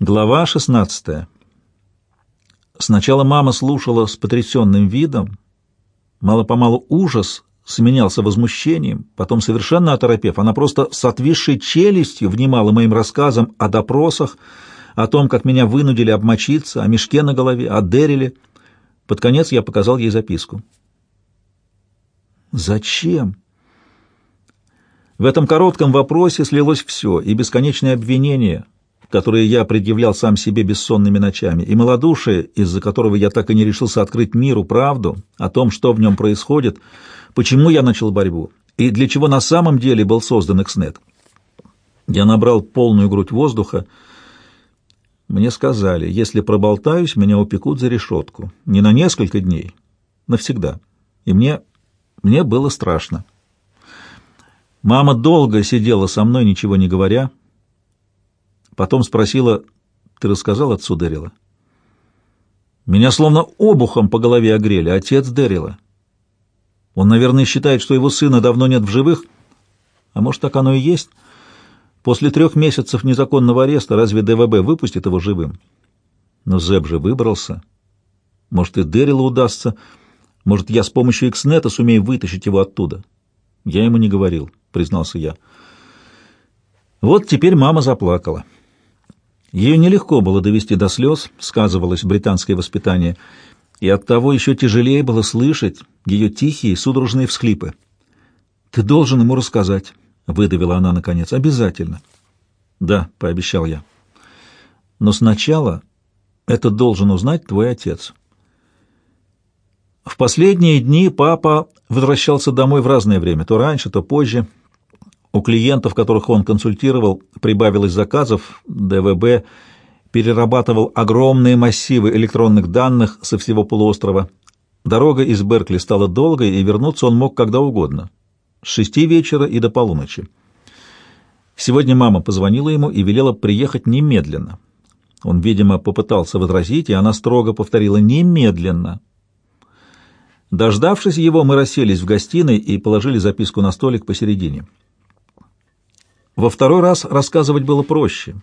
Глава 16. Сначала мама слушала с потрясенным видом. Мало-помалу ужас сменялся возмущением. Потом, совершенно оторопев, она просто с отвисшей челюстью внимала моим рассказам о допросах, о том, как меня вынудили обмочиться, о мешке на голове, о Дерриле. Под конец я показал ей записку. «Зачем?» В этом коротком вопросе слилось все, и бесконечные обвинения — которые я предъявлял сам себе бессонными ночами, и малодушие, из-за которого я так и не решился открыть миру правду о том, что в нем происходит, почему я начал борьбу и для чего на самом деле был создан Экснет. Я набрал полную грудь воздуха. Мне сказали, если проболтаюсь, меня упекут за решетку. Не на несколько дней, навсегда. И мне, мне было страшно. Мама долго сидела со мной, ничего не говоря, Потом спросила, «Ты рассказал отцу Дэрила?» Меня словно обухом по голове огрели, отец Дэрила. Он, наверное, считает, что его сына давно нет в живых, а может, так оно и есть. После трех месяцев незаконного ареста разве ДВБ выпустит его живым? Но Зеб же выбрался. Может, и Дэрилу удастся. Может, я с помощью Экснета сумею вытащить его оттуда. Я ему не говорил, признался я. Вот теперь мама заплакала. Ее нелегко было довести до слез, сказывалось британское воспитание, и оттого еще тяжелее было слышать ее тихие, судорожные всхлипы. «Ты должен ему рассказать», — выдавила она наконец. «Обязательно». «Да», — пообещал я. «Но сначала это должен узнать твой отец». В последние дни папа возвращался домой в разное время, то раньше, то позже, у клиентов, которых он консультировал, прибавилось заказов, ДВБ перерабатывал огромные массивы электронных данных со всего полуострова. Дорога из Беркли стала долгой, и вернуться он мог когда угодно, с шести вечера и до полуночи. Сегодня мама позвонила ему и велела приехать немедленно. Он, видимо, попытался возразить, и она строго повторила «немедленно». Дождавшись его, мы расселись в гостиной и положили записку на столик посередине. Во второй раз рассказывать было проще.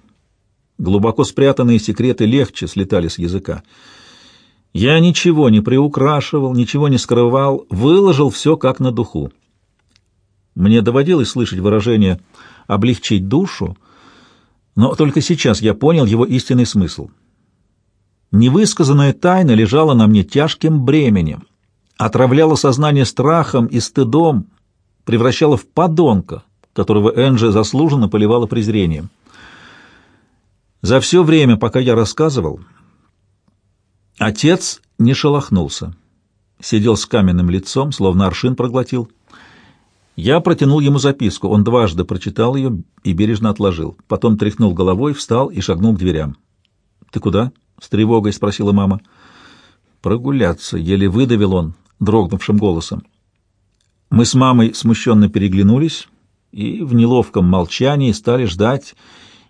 Глубоко спрятанные секреты легче слетали с языка. Я ничего не приукрашивал, ничего не скрывал, выложил все как на духу. Мне доводилось слышать выражение «облегчить душу», но только сейчас я понял его истинный смысл. Невысказанная тайна лежала на мне тяжким бременем, отравляла сознание страхом и стыдом, превращала в подонка, которого Энджи заслуженно поливала презрением. За все время, пока я рассказывал, отец не шелохнулся. Сидел с каменным лицом, словно аршин проглотил. Я протянул ему записку. Он дважды прочитал ее и бережно отложил. Потом тряхнул головой, встал и шагнул к дверям. «Ты куда?» — с тревогой спросила мама. «Прогуляться», — еле выдавил он дрогнувшим голосом. Мы с мамой смущенно переглянулись и в неловком молчании стали ждать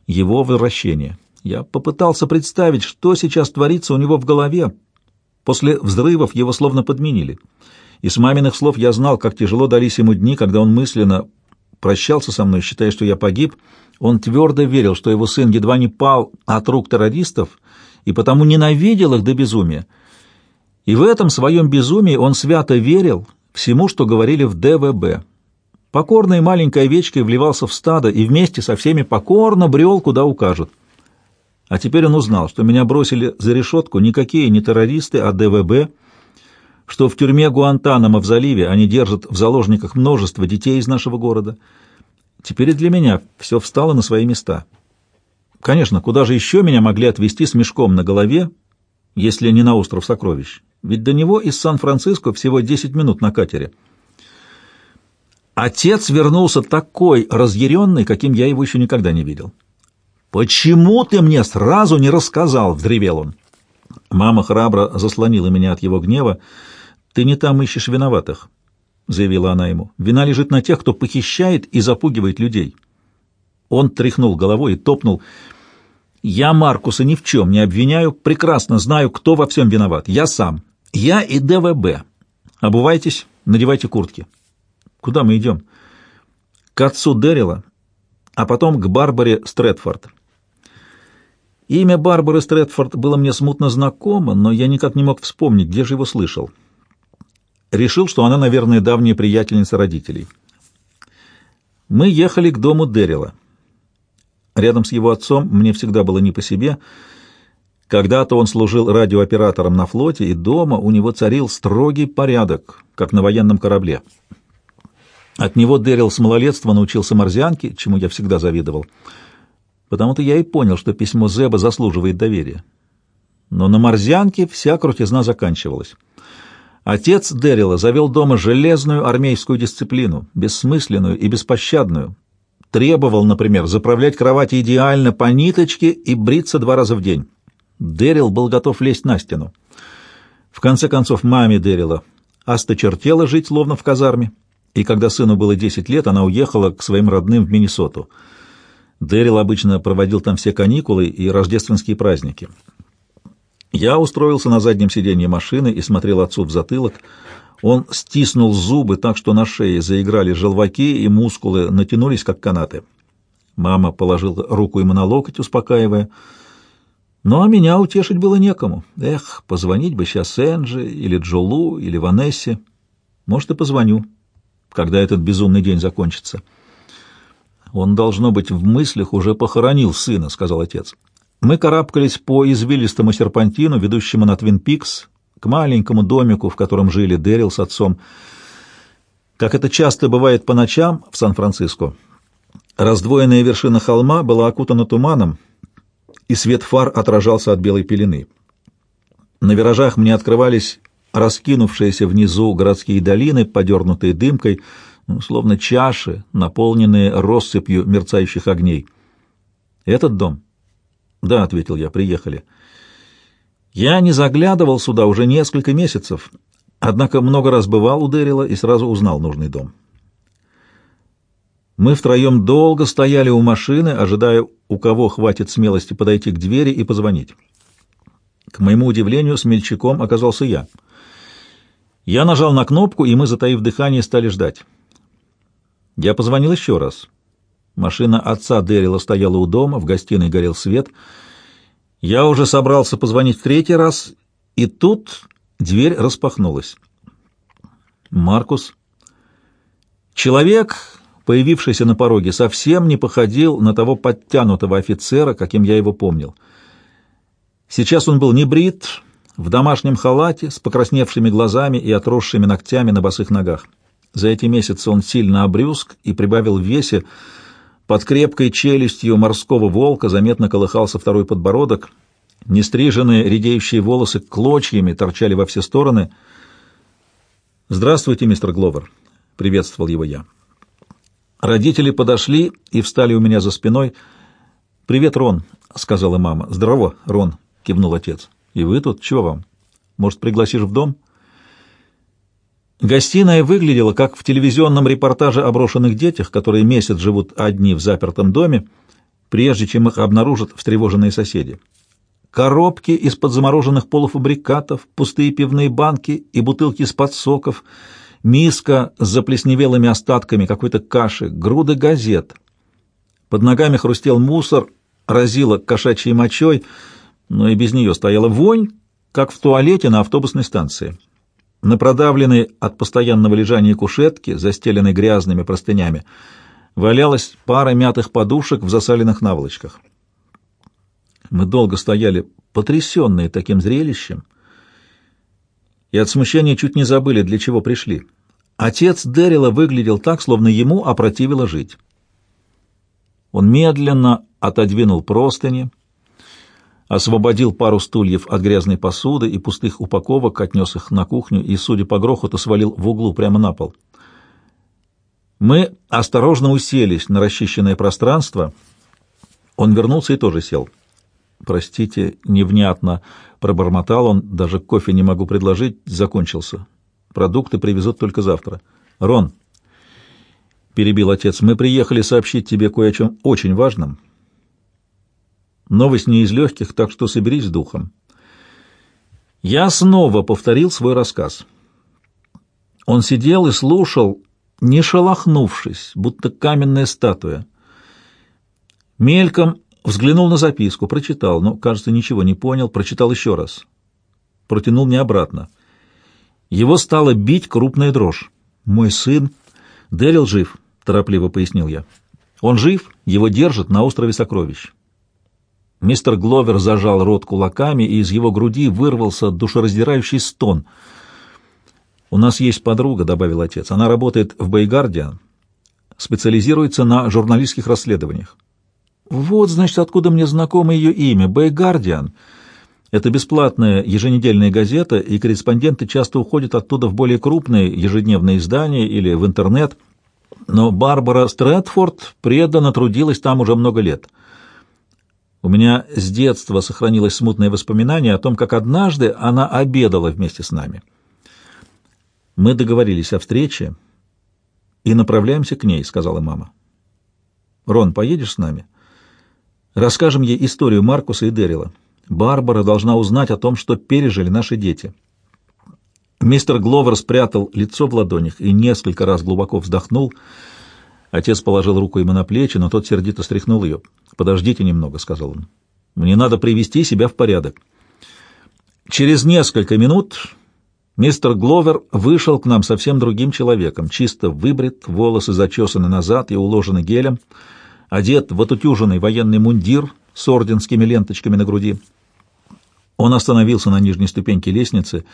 его возвращения. Я попытался представить, что сейчас творится у него в голове. После взрывов его словно подменили. И с маминых слов я знал, как тяжело дались ему дни, когда он мысленно прощался со мной, считая, что я погиб. Он твердо верил, что его сын едва не пал от рук террористов и потому ненавидел их до безумия. И в этом своем безумии он свято верил всему, что говорили в ДВБ. Покорной маленькой овечкой вливался в стадо и вместе со всеми покорно брел, куда укажут. А теперь он узнал, что меня бросили за решетку никакие не террористы, а ДВБ, что в тюрьме Гуантанамо в заливе они держат в заложниках множество детей из нашего города. Теперь и для меня все встало на свои места. Конечно, куда же еще меня могли отвезти с мешком на голове, если не на остров Сокровищ? Ведь до него из Сан-Франциско всего 10 минут на катере. Отец вернулся такой разъяренный, каким я его еще никогда не видел. «Почему ты мне сразу не рассказал?» — взревел он. Мама храбро заслонила меня от его гнева. «Ты не там ищешь виноватых», — заявила она ему. «Вина лежит на тех, кто похищает и запугивает людей». Он тряхнул головой и топнул. «Я Маркуса ни в чем не обвиняю, прекрасно знаю, кто во всем виноват. Я сам. Я и ДВБ. Обувайтесь, надевайте куртки». Куда мы идем? К отцу Дэрила, а потом к Барбаре Стрэдфорд. Имя Барбары Стрэдфорд было мне смутно знакомо, но я никак не мог вспомнить, где же его слышал. Решил, что она, наверное, давняя приятельница родителей. Мы ехали к дому Дэрила. Рядом с его отцом мне всегда было не по себе. Когда-то он служил радиооператором на флоте, и дома у него царил строгий порядок, как на военном корабле. От него Дэрил с малолетства научился морзянке, чему я всегда завидовал. Потому-то я и понял, что письмо Зеба заслуживает доверия. Но на морзянке вся крутизна заканчивалась. Отец Дэрила завел дома железную армейскую дисциплину, бессмысленную и беспощадную. Требовал, например, заправлять кровати идеально по ниточке и бриться два раза в день. Дэрил был готов лезть на стену. В конце концов, маме Дэрила осточертела жить словно в казарме, и когда сыну было 10 лет, она уехала к своим родным в Миннесоту. Дэрил обычно проводил там все каникулы и рождественские праздники. Я устроился на заднем сиденье машины и смотрел отцу в затылок. Он стиснул зубы так, что на шее заиграли желваки, и мускулы натянулись, как канаты. Мама положила руку ему на локоть, успокаивая. Ну, а меня утешить было некому. Эх, позвонить бы сейчас Энджи, или Джолу, или Ванессе. Может, и позвоню, когда этот безумный день закончится. Он, должно быть, в мыслях уже похоронил сына, — сказал отец. Мы карабкались по извилистому серпантину, ведущему на Твин Пикс, к маленькому домику, в котором жили Дэрил с отцом. Как это часто бывает по ночам в Сан-Франциско, раздвоенная вершина холма была окутана туманом, и свет фар отражался от белой пелены. На виражах мне открывались раскинувшиеся внизу городские долины, подернутые дымкой, ну, словно чаши, наполненные россыпью мерцающих огней. «Этот дом?» «Да», — ответил я, — «приехали». Я не заглядывал сюда уже несколько месяцев, однако много раз бывал у Дэрила и сразу узнал нужный дом. Мы втроем долго стояли у машины, ожидая, у кого хватит смелости подойти к двери и позвонить. К моему удивлению, смельчаком оказался я. Я нажал на кнопку, и мы, затаив дыхание, стали ждать. Я позвонил еще раз. Машина отца Дэрила стояла у дома, в гостиной горел свет. Я уже собрался позвонить в третий раз, и тут дверь распахнулась. Маркус. Человек, появившийся на пороге, совсем не походил на того подтянутого офицера, каким я его помнил. Сейчас он был не брит, в домашнем халате, с покрасневшими глазами и отросшими ногтями на босых ногах. За эти месяцы он сильно обрюзг и прибавил в весе, под крепкой челюстью морского волка заметно колыхался второй подбородок. Нестриженные редеющие волосы клочьями торчали во все стороны. «Здравствуйте, мистер Гловер», — приветствовал его я. Родители подошли и встали у меня за спиной. «Привет, Рон», — сказала мама. «Здорово, Рон», — кивнул отец. «И вы тут? Чего вам? Может, пригласишь в дом?» Гостиная выглядела, как в телевизионном репортаже о брошенных детях, которые месяц живут одни в запертом доме, прежде чем их обнаружат встревоженные соседи. Коробки из-под замороженных полуфабрикатов, пустые пивные банки и бутылки из-под соков, миска с заплесневелыми остатками какой-то каши, груды газет. Под ногами хрустел мусор, разило кошачьей мочой, но и без нее стояла вонь, как в туалете на автобусной станции. На продавленной от постоянного лежания кушетке, застеленной грязными простынями, валялась пара мятых подушек в засаленных наволочках. Мы долго стояли, потрясенные таким зрелищем, и от смущения чуть не забыли, для чего пришли. Отец Дэрила выглядел так, словно ему опротивило жить. Он медленно отодвинул простыни, освободил пару стульев от грязной посуды и пустых упаковок, отнес их на кухню и, судя по грохоту, свалил в углу прямо на пол. Мы осторожно уселись на расчищенное пространство. Он вернулся и тоже сел. «Простите, невнятно», — пробормотал он, — «даже кофе не могу предложить, закончился. Продукты привезут только завтра». «Рон», — перебил отец, — «мы приехали сообщить тебе кое о чем очень важном». Новость не из легких, так что соберись с духом. Я снова повторил свой рассказ. Он сидел и слушал, не шелохнувшись, будто каменная статуя. Мельком Взглянул на записку, прочитал, но, кажется, ничего не понял, прочитал еще раз. Протянул мне обратно. Его стало бить крупная дрожь. «Мой сын...» «Дэрил жив», — торопливо пояснил я. «Он жив, его держат на острове Сокровищ». Мистер Гловер зажал рот кулаками, и из его груди вырвался душераздирающий стон. «У нас есть подруга», — добавил отец. «Она работает в Бейгардиан, специализируется на журналистских расследованиях». «Вот, значит, откуда мне знакомо ее имя. Бейгардиан». Это бесплатная еженедельная газета, и корреспонденты часто уходят оттуда в более крупные ежедневные издания или в интернет. Но Барбара Стрэдфорд преданно трудилась там уже много лет. У меня с детства сохранилось смутное воспоминание о том, как однажды она обедала вместе с нами. Мы договорились о встрече и направляемся к ней, сказала мама. Рон, поедешь с нами? Расскажем ей историю Маркуса и Дэрила. Барбара должна узнать о том, что пережили наши дети. Мистер Гловер спрятал лицо в ладонях и несколько раз глубоко вздохнул. Отец положил руку ему на плечи, но тот сердито стряхнул ее. «Подождите немного», — сказал он. «Мне надо привести себя в порядок». Через несколько минут мистер Гловер вышел к нам совсем другим человеком, чисто выбрит, волосы зачесаны назад и уложены гелем, одет в отутюженный военный мундир с орденскими ленточками на груди. Он остановился на нижней ступеньке лестницы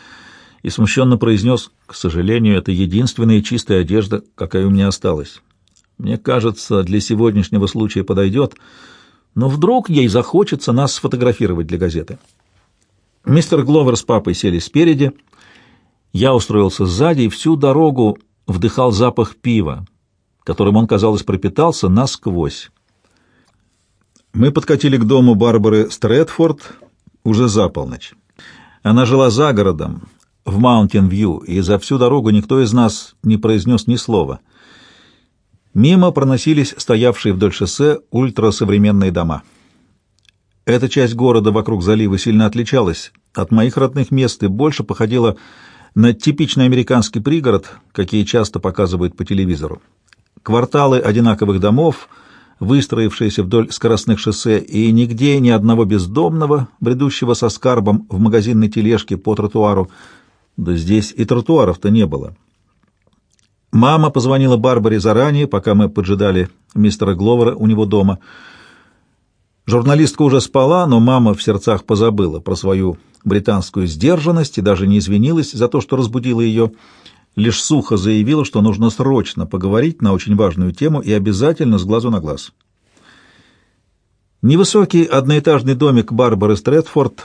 и смущенно произнес, «К сожалению, это единственная чистая одежда, какая у меня осталась. Мне кажется, для сегодняшнего случая подойдет, но вдруг ей захочется нас сфотографировать для газеты». Мистер Гловер с папой сели спереди, я устроился сзади и всю дорогу вдыхал запах пива, которым он, казалось, пропитался насквозь. Мы подкатили к дому Барбары Стрэдфорд, уже за полночь. Она жила за городом, в Маунтин-Вью, и за всю дорогу никто из нас не произнес ни слова. Мимо проносились стоявшие вдоль шоссе ультрасовременные дома. Эта часть города вокруг залива сильно отличалась от моих родных мест и больше походила на типичный американский пригород, какие часто показывают по телевизору. Кварталы одинаковых домов — выстроившиеся вдоль скоростных шоссе, и нигде ни одного бездомного, бредущего со скарбом в магазинной тележке по тротуару. Да здесь и тротуаров-то не было. Мама позвонила Барбаре заранее, пока мы поджидали мистера Гловера у него дома. Журналистка уже спала, но мама в сердцах позабыла про свою британскую сдержанность и даже не извинилась за то, что разбудила ее, лишь сухо заявила, что нужно срочно поговорить на очень важную тему и обязательно с глазу на глаз. Невысокий одноэтажный домик Барбары Стрэдфорд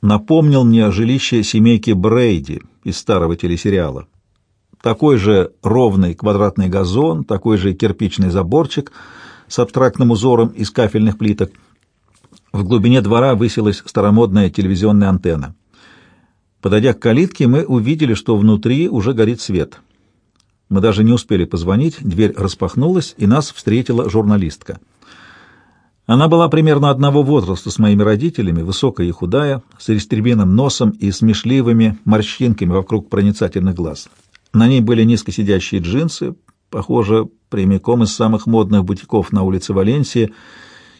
напомнил мне жилище семейки Брейди из старого телесериала. Такой же ровный квадратный газон, такой же кирпичный заборчик с абстрактным узором из кафельных плиток. В глубине двора высилась старомодная телевизионная антенна. Подойдя к калитке, мы увидели, что внутри уже горит свет. Мы даже не успели позвонить, дверь распахнулась, и нас встретила журналистка. Она была примерно одного возраста с моими родителями, высокая и худая, с рестребиным носом и смешливыми морщинками вокруг проницательных глаз. На ней были низко сидящие джинсы, похоже, прямиком из самых модных бутиков на улице Валенсии,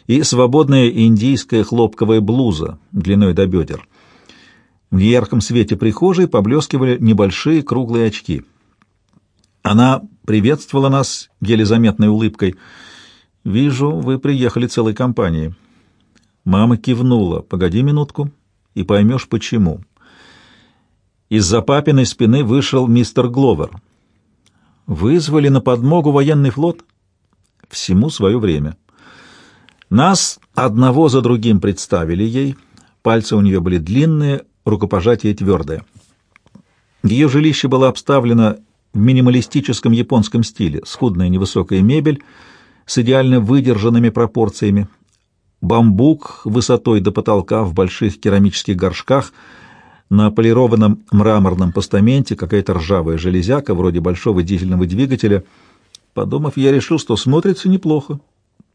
и свободная индийская хлопковая блуза длиной до бедер. В ярком свете прихожей поблескивали небольшие круглые очки. Она приветствовала нас еле заметной улыбкой. «Вижу, вы приехали целой компанией». Мама кивнула. «Погоди минутку, и поймешь, почему». Из-за папиной спины вышел мистер Гловер. «Вызвали на подмогу военный флот?» «Всему свое время». Нас одного за другим представили ей. Пальцы у нее были длинные, рукопожатие твердое. Ее жилище было обставлено в минималистическом японском стиле, скудная невысокая мебель с идеально выдержанными пропорциями, бамбук высотой до потолка в больших керамических горшках, на полированном мраморном постаменте какая-то ржавая железяка, вроде большого дизельного двигателя. Подумав, я решил, что смотрится неплохо.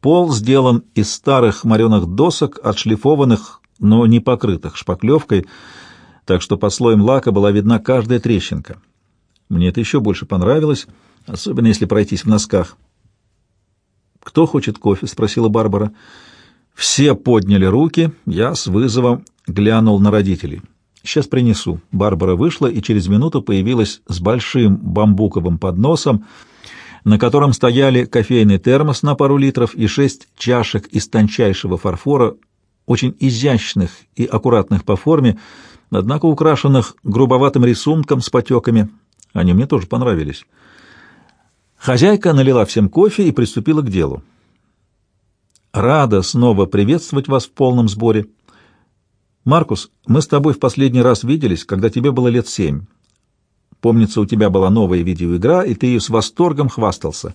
Пол сделан из старых мореных досок, отшлифованных, но не покрытых шпаклевкой, так что под слоем лака была видна каждая трещинка. Мне это еще больше понравилось, особенно если пройтись в носках. «Кто хочет кофе?» — спросила Барбара. Все подняли руки, я с вызовом глянул на родителей. «Сейчас принесу». Барбара вышла и через минуту появилась с большим бамбуковым подносом, на котором стояли кофейный термос на пару литров и шесть чашек из тончайшего фарфора, очень изящных и аккуратных по форме, однако украшенных грубоватым рисунком с потеками. Они мне тоже понравились. Хозяйка налила всем кофе и приступила к делу. «Рада снова приветствовать вас в полном сборе. Маркус, мы с тобой в последний раз виделись, когда тебе было лет семь. Помнится, у тебя была новая видеоигра, и ты ее с восторгом хвастался.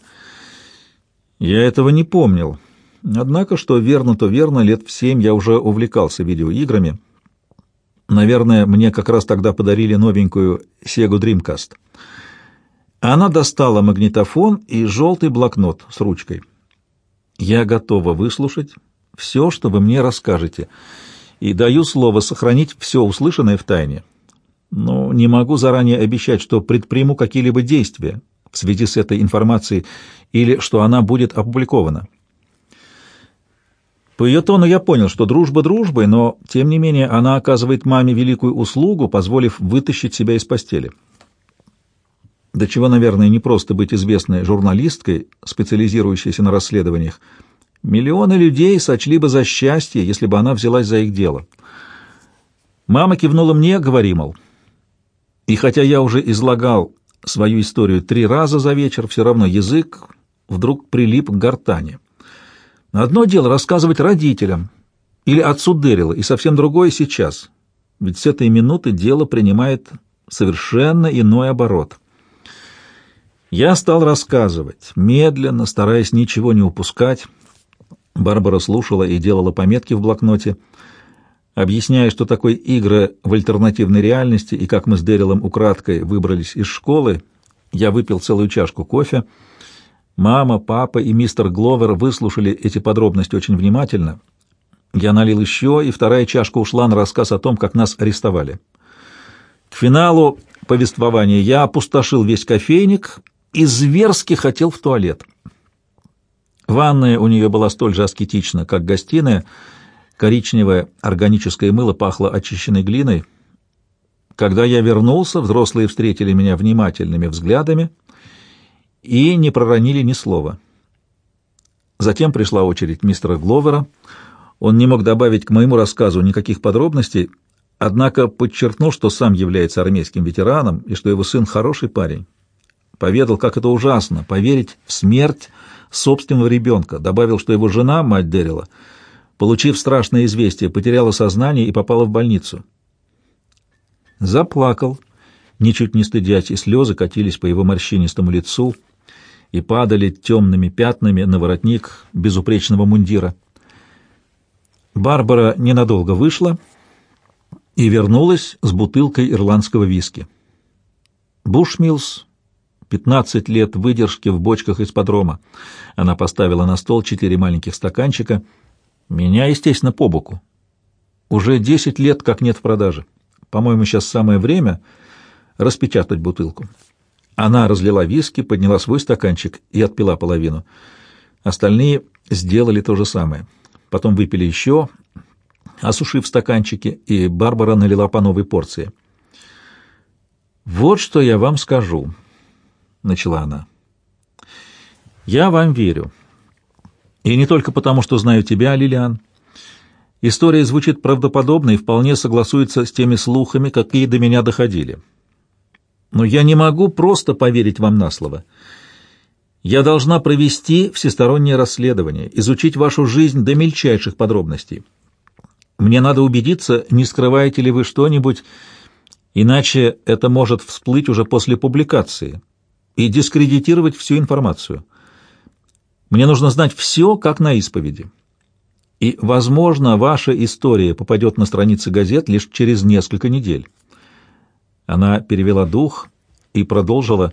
Я этого не помнил. Однако, что верно, то верно, лет в семь я уже увлекался видеоиграми. Наверное, мне как раз тогда подарили новенькую Sega Dreamcast. Она достала магнитофон и желтый блокнот с ручкой. «Я готова выслушать все, что вы мне расскажете, и даю слово сохранить все услышанное в тайне. Но не могу заранее обещать, что предприму какие-либо действия в связи с этой информацией или что она будет опубликована». По ее тону я понял, что дружба дружбой, но, тем не менее, она оказывает маме великую услугу, позволив вытащить себя из постели. До чего, наверное, не просто быть известной журналисткой, специализирующейся на расследованиях. Миллионы людей сочли бы за счастье, если бы она взялась за их дело. Мама кивнула мне, говори, мол. И хотя я уже излагал свою историю три раза за вечер, все равно язык вдруг прилип к гортани. Одно дело рассказывать родителям или отцу Дэрила, и совсем другое сейчас, ведь с этой минуты дело принимает совершенно иной оборот. Я стал рассказывать, медленно, стараясь ничего не упускать. Барбара слушала и делала пометки в блокноте, объясняя, что такое игры в альтернативной реальности и как мы с Дэрилом украдкой выбрались из школы. Я выпил целую чашку кофе, Мама, папа и мистер Гловер выслушали эти подробности очень внимательно. Я налил еще, и вторая чашка ушла на рассказ о том, как нас арестовали. К финалу повествования я опустошил весь кофейник и зверски хотел в туалет. Ванная у нее была столь же аскетична, как гостиная. Коричневое органическое мыло пахло очищенной глиной. Когда я вернулся, взрослые встретили меня внимательными взглядами — и не проронили ни слова. Затем пришла очередь мистера Гловера. Он не мог добавить к моему рассказу никаких подробностей, однако подчеркнул, что сам является армейским ветераном и что его сын хороший парень. Поведал, как это ужасно, поверить в смерть собственного ребенка. Добавил, что его жена, мать Дэрила, получив страшное известие, потеряла сознание и попала в больницу. Заплакал, ничуть не стыдясь, и слезы катились по его морщинистому лицу — и падали темными пятнами на воротник безупречного мундира. Барбара ненадолго вышла и вернулась с бутылкой ирландского виски. Бушмилс, 15 лет выдержки в бочках из-под рома. Она поставила на стол четыре маленьких стаканчика. Меня, естественно, по боку. Уже 10 лет как нет в продаже. По-моему, сейчас самое время распечатать бутылку. Она разлила виски, подняла свой стаканчик и отпила половину. Остальные сделали то же самое. Потом выпили еще, осушив стаканчики, и Барбара налила по новой порции. «Вот что я вам скажу», — начала она. «Я вам верю. И не только потому, что знаю тебя, Лилиан. История звучит правдоподобно и вполне согласуется с теми слухами, какие до меня доходили. Но я не могу просто поверить вам на слово. Я должна провести всестороннее расследование, изучить вашу жизнь до мельчайших подробностей. Мне надо убедиться, не скрываете ли вы что-нибудь, иначе это может всплыть уже после публикации и дискредитировать всю информацию. Мне нужно знать все, как на исповеди. И, возможно, ваша история попадет на страницы газет лишь через несколько недель. Она перевела дух и продолжила.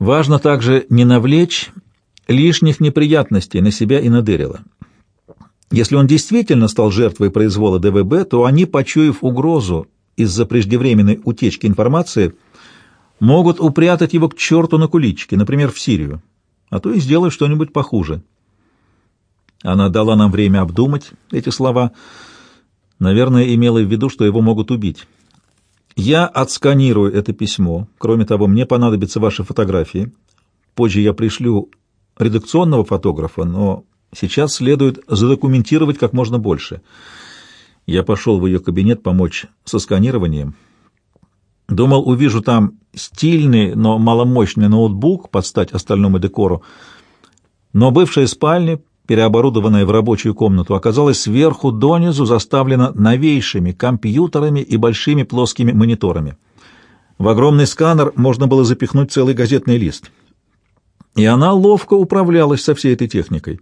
«Важно также не навлечь лишних неприятностей на себя и на Дэрила. Если он действительно стал жертвой произвола ДВБ, то они, почуяв угрозу из-за преждевременной утечки информации, могут упрятать его к черту на куличке, например, в Сирию, а то и сделать что-нибудь похуже». Она дала нам время обдумать эти слова. Наверное, имела в виду, что его могут убить. Я отсканирую это письмо. Кроме того, мне понадобятся ваши фотографии. Позже я пришлю редакционного фотографа, но сейчас следует задокументировать как можно больше. Я пошел в ее кабинет помочь со сканированием. Думал, увижу там стильный, но маломощный ноутбук под стать остальному декору, но бывшая спальня, переоборудованная в рабочую комнату, оказалась сверху донизу заставлена новейшими компьютерами и большими плоскими мониторами. В огромный сканер можно было запихнуть целый газетный лист. И она ловко управлялась со всей этой техникой.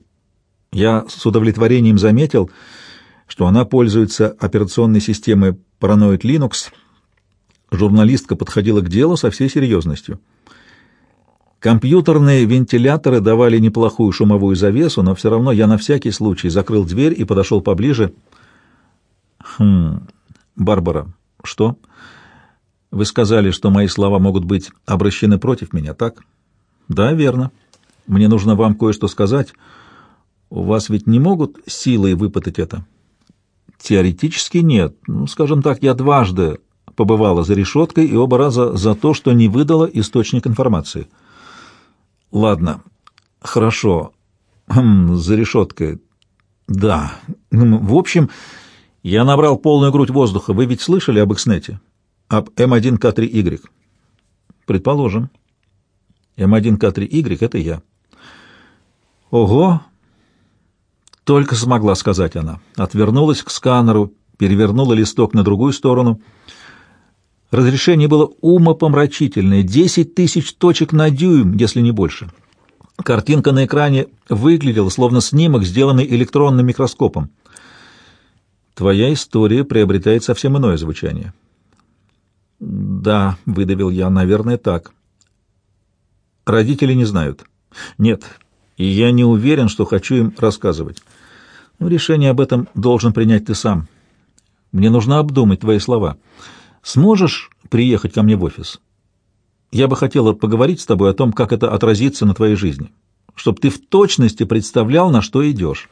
Я с удовлетворением заметил, что она пользуется операционной системой Paranoid Linux. Журналистка подходила к делу со всей серьезностью. Компьютерные вентиляторы давали неплохую шумовую завесу, но все равно я на всякий случай закрыл дверь и подошел поближе. «Хм... Барбара, что? Вы сказали, что мои слова могут быть обращены против меня, так?» «Да, верно. Мне нужно вам кое-что сказать. У вас ведь не могут силой выпытать это?» «Теоретически нет. Ну, скажем так, я дважды побывала за решеткой и оба раза за то, что не выдала источник информации». Ладно, хорошо. Хм, за решеткой. Да. В общем, я набрал полную грудь воздуха. Вы ведь слышали об Экснете? Об М1К3Y? Предположим. М1К3Y — это я. Ого! Только смогла сказать она. Отвернулась к сканеру, перевернула листок на другую сторону. Разрешение было умопомрачительное — десять тысяч точек на дюйм, если не больше. Картинка на экране выглядела, словно снимок, сделанный электронным микроскопом. Твоя история приобретает совсем иное звучание. «Да», — выдавил я, — «наверное, так». «Родители не знают». «Нет, и я не уверен, что хочу им рассказывать. Но решение об этом должен принять ты сам. Мне нужно обдумать твои слова». Сможешь приехать ко мне в офис? Я бы хотела поговорить с тобой о том, как это отразится на твоей жизни, чтобы ты в точности представлял, на что идешь.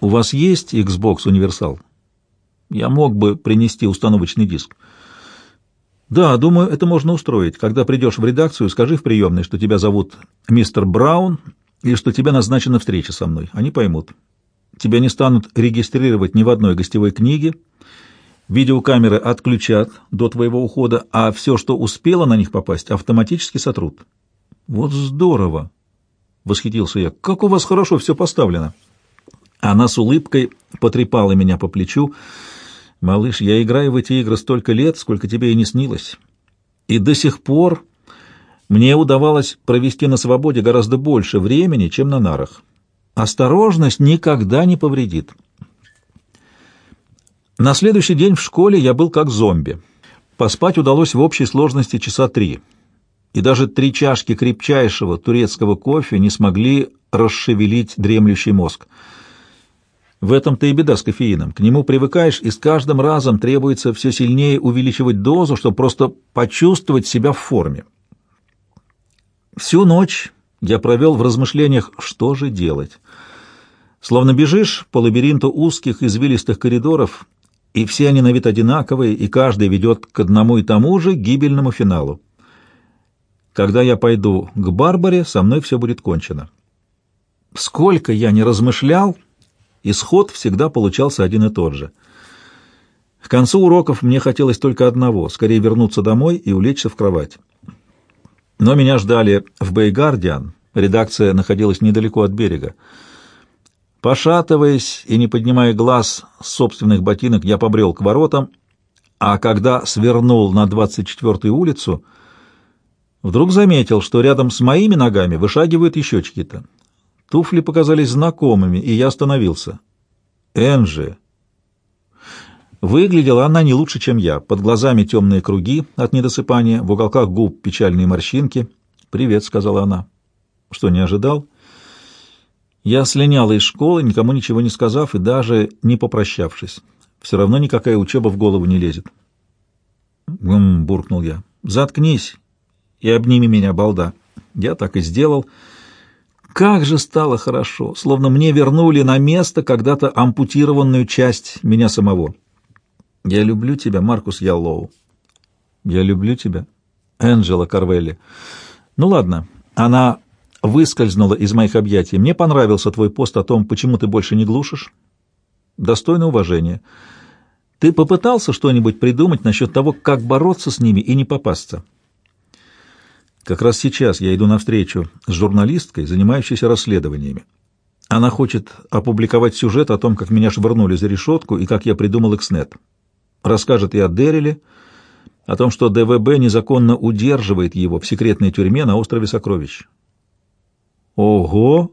У вас есть Xbox Универсал? Я мог бы принести установочный диск. Да, думаю, это можно устроить. Когда придешь в редакцию, скажи в приемной, что тебя зовут мистер Браун и что тебе назначена встреча со мной. Они поймут. Тебя не станут регистрировать ни в одной гостевой книге, Видеокамеры отключат до твоего ухода, а все, что успело на них попасть, автоматически сотрут. Вот здорово! — восхитился я. — Как у вас хорошо все поставлено! Она с улыбкой потрепала меня по плечу. — Малыш, я играю в эти игры столько лет, сколько тебе и не снилось. И до сих пор мне удавалось провести на свободе гораздо больше времени, чем на нарах. Осторожность никогда не повредит. На следующий день в школе я был как зомби. Поспать удалось в общей сложности часа три. И даже три чашки крепчайшего турецкого кофе не смогли расшевелить дремлющий мозг. В этом-то и беда с кофеином. К нему привыкаешь, и с каждым разом требуется все сильнее увеличивать дозу, чтобы просто почувствовать себя в форме. Всю ночь я провел в размышлениях, что же делать. Словно бежишь по лабиринту узких извилистых коридоров, и все они на вид одинаковые, и каждый ведет к одному и тому же гибельному финалу. Когда я пойду к Барбаре, со мной все будет кончено. Сколько я не размышлял, исход всегда получался один и тот же. К концу уроков мне хотелось только одного — скорее вернуться домой и улечься в кровать. Но меня ждали в Бейгардиан, редакция находилась недалеко от берега. Пошатываясь и не поднимая глаз с собственных ботинок, я побрел к воротам, а когда свернул на 24-ю улицу, вдруг заметил, что рядом с моими ногами вышагивают еще чьи-то. Туфли показались знакомыми, и я остановился. Энджи. Выглядела она не лучше, чем я. Под глазами темные круги от недосыпания, в уголках губ печальные морщинки. «Привет», — сказала она. «Что, не ожидал?» Я слинял из школы, никому ничего не сказав и даже не попрощавшись. Все равно никакая учеба в голову не лезет. «Гм», — буркнул я. «Заткнись и обними меня, балда». Я так и сделал. Как же стало хорошо, словно мне вернули на место когда-то ампутированную часть меня самого. Я люблю тебя, Маркус Яллоу. Я люблю тебя, Энджела Карвелли. Ну ладно, она выскользнула из моих объятий. Мне понравился твой пост о том, почему ты больше не глушишь. Достойно уважения. Ты попытался что-нибудь придумать насчет того, как бороться с ними и не попасться? Как раз сейчас я иду навстречу с журналисткой, занимающейся расследованиями. Она хочет опубликовать сюжет о том, как меня швырнули за решетку и как я придумал Экснет. Расскажет и о Дерриле, о том, что ДВБ незаконно удерживает его в секретной тюрьме на острове Сокровищ. Ого!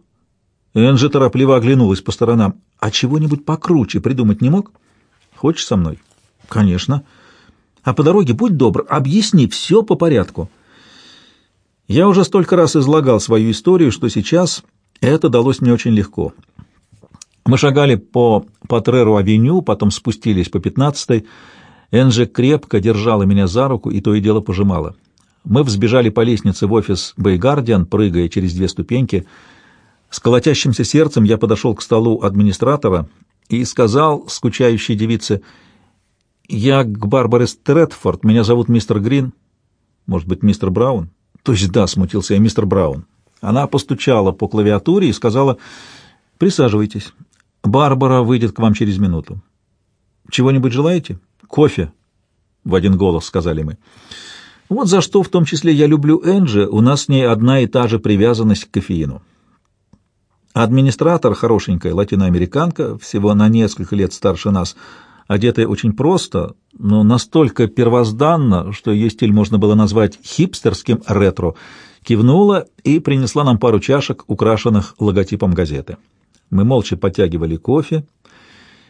Энджи торопливо оглянулась по сторонам. А чего-нибудь покруче придумать не мог? Хочешь со мной? Конечно. А по дороге будь добр, объясни все по порядку. Я уже столько раз излагал свою историю, что сейчас это далось мне очень легко. Мы шагали по Патреру-авеню, потом спустились по 15-й. Энджи крепко держала меня за руку и то и дело пожимала. Мы взбежали по лестнице в офис Бейгардиан, прыгая через две ступеньки. С колотящимся сердцем я подошел к столу администратора и сказал скучающей девице, «Я к Барбаре Стрэдфорд, меня зовут мистер Грин». «Может быть, мистер Браун?» «То есть да», — смутился я, мистер Браун. Она постучала по клавиатуре и сказала, «Присаживайтесь. Барбара выйдет к вам через минуту». «Чего-нибудь желаете?» «Кофе», — в один голос сказали мы. Вот за что в том числе я люблю Энджи, у нас с ней одна и та же привязанность к кофеину. Администратор, хорошенькая латиноамериканка, всего на несколько лет старше нас, одетая очень просто, но настолько первозданно, что ее стиль можно было назвать хипстерским ретро, кивнула и принесла нам пару чашек, украшенных логотипом газеты. Мы молча подтягивали кофе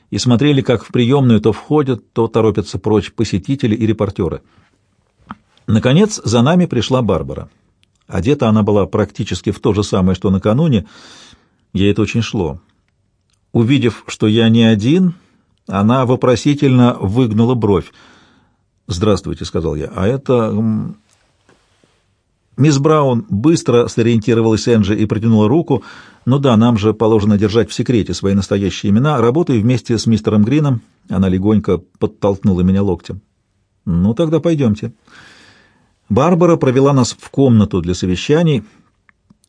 и смотрели, как в приемную то входят, то торопятся прочь посетители и репортеры — Наконец, за нами пришла Барбара. Одета она была практически в то же самое, что накануне. Ей это очень шло. Увидев, что я не один, она вопросительно выгнула бровь. «Здравствуйте», — сказал я. «А это...» Мисс Браун быстро сориентировалась Энджи и протянула руку. «Ну да, нам же положено держать в секрете свои настоящие имена. Работаю вместе с мистером Грином». Она легонько подтолкнула меня локтем. «Ну, тогда пойдемте». Барбара провела нас в комнату для совещаний,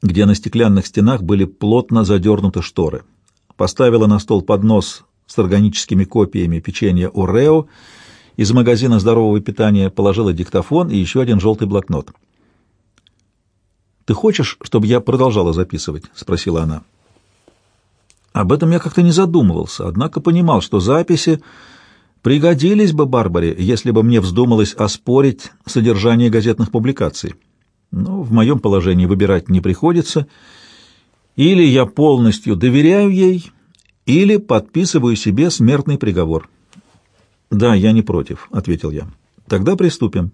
где на стеклянных стенах были плотно задернуты шторы. Поставила на стол поднос с органическими копиями печенья Орео, из магазина здорового питания положила диктофон и еще один желтый блокнот. «Ты хочешь, чтобы я продолжала записывать?» — спросила она. Об этом я как-то не задумывался, однако понимал, что записи пригодились бы Барбаре, если бы мне вздумалось оспорить содержание газетных публикаций. Но в моем положении выбирать не приходится. Или я полностью доверяю ей, или подписываю себе смертный приговор. «Да, я не против», — ответил я. «Тогда приступим».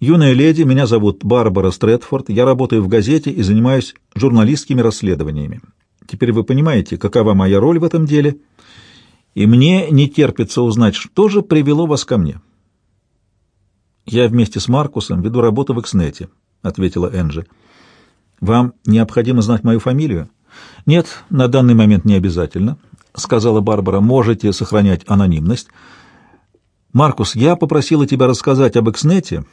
«Юная леди, меня зовут Барбара Стрэдфорд, я работаю в газете и занимаюсь журналистскими расследованиями. Теперь вы понимаете, какова моя роль в этом деле» и мне не терпится узнать, что же привело вас ко мне. «Я вместе с Маркусом веду работу в Экснете», — ответила Энджи. «Вам необходимо знать мою фамилию?» «Нет, на данный момент не обязательно», — сказала Барбара. «Можете сохранять анонимность». «Маркус, я попросила тебя рассказать об Экснете,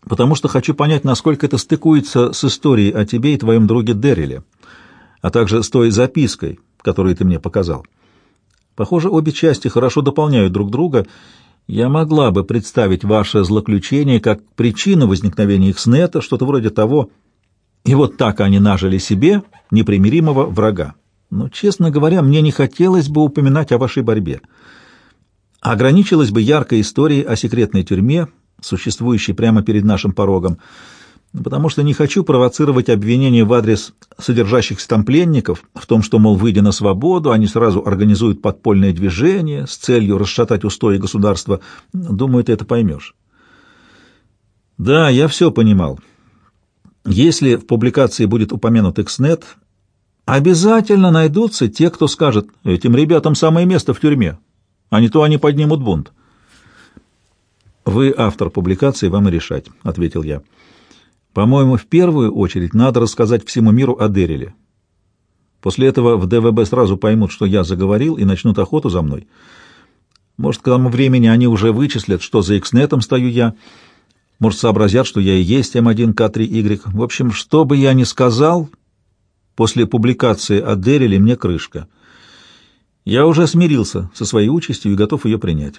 потому что хочу понять, насколько это стыкуется с историей о тебе и твоем друге Дерриле, а также с той запиской, которую ты мне показал». Похоже, обе части хорошо дополняют друг друга. Я могла бы представить ваше злоключение как причину возникновения их снета, что-то вроде того. И вот так они нажили себе непримиримого врага. Но, честно говоря, мне не хотелось бы упоминать о вашей борьбе. Ограничилась бы яркой историей о секретной тюрьме, существующей прямо перед нашим порогом, потому что не хочу провоцировать обвинения в адрес содержащихся там пленников в том, что, мол, выйдя на свободу, они сразу организуют подпольное движение с целью расшатать устои государства. Думаю, ты это поймешь. Да, я все понимал. Если в публикации будет упомянут Экснет, обязательно найдутся те, кто скажет, этим ребятам самое место в тюрьме, а не то они поднимут бунт. «Вы автор публикации, вам и решать», — ответил я. По-моему, в первую очередь надо рассказать всему миру о Дерриле. После этого в ДВБ сразу поймут, что я заговорил, и начнут охоту за мной. Может, к тому времени они уже вычислят, что за Икснетом стою я. Может, сообразят, что я и есть М1К3Y. В общем, что бы я ни сказал, после публикации о Дерриле мне крышка. Я уже смирился со своей участью и готов ее принять.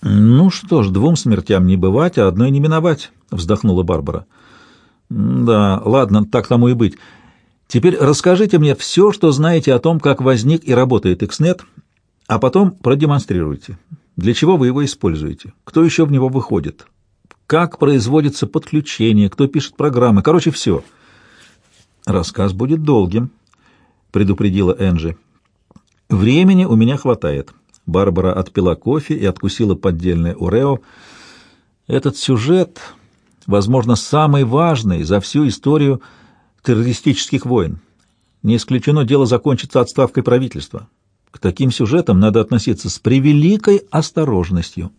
«Ну что ж, двум смертям не бывать, а одной не миновать», — вздохнула Барбара. «Да, ладно, так тому и быть. Теперь расскажите мне все, что знаете о том, как возник и работает Xnet, а потом продемонстрируйте. Для чего вы его используете? Кто еще в него выходит? Как производится подключение? Кто пишет программы? Короче, все». «Рассказ будет долгим», — предупредила Энджи. «Времени у меня хватает». Барбара отпила кофе и откусила поддельное урео. Этот сюжет, возможно, самый важный за всю историю террористических войн. Не исключено, дело закончится отставкой правительства. К таким сюжетам надо относиться с превеликой осторожностью.